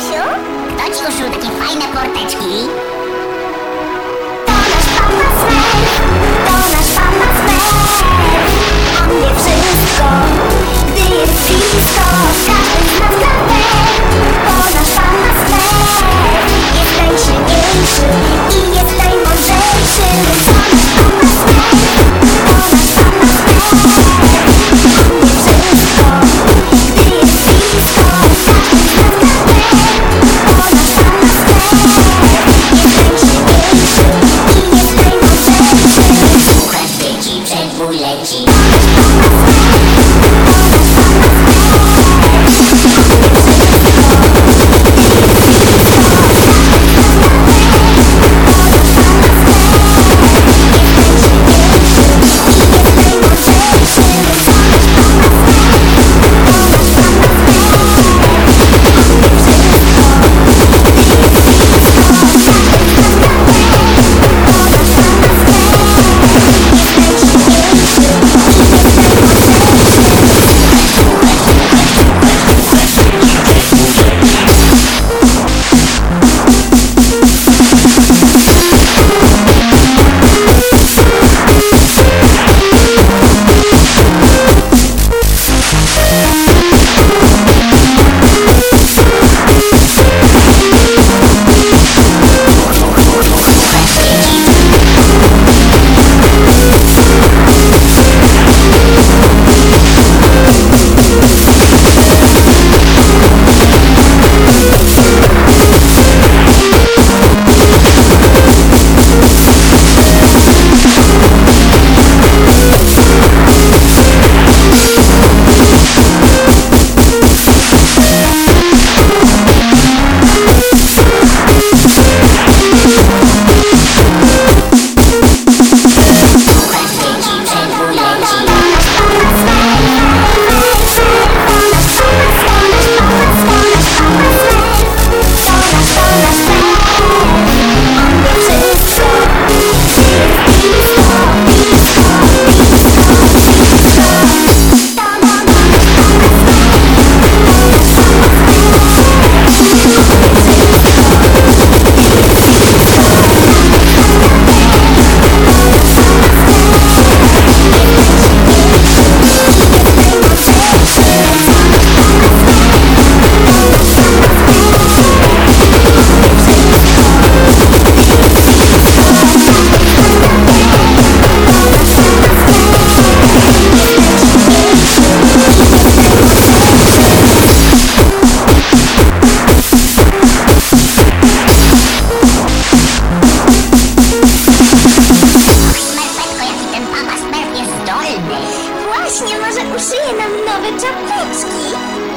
Kto ci uszył takie fajne porteczki? Właśnie może uszyję nam nowe czapeczki.